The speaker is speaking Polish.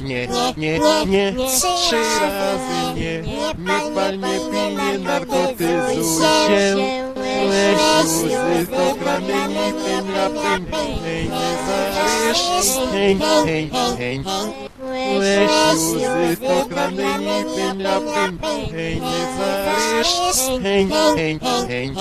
nie, nie, nie, trzy razy nie, nie pal, nie pij, nie narkotyzuj się. Weź łzy, to krany, peń, a hej, nie zawiesz, hej, hej, hej. Weź łzy, to krany, peń, a hej, nie zawiesz, hej, hej, hej.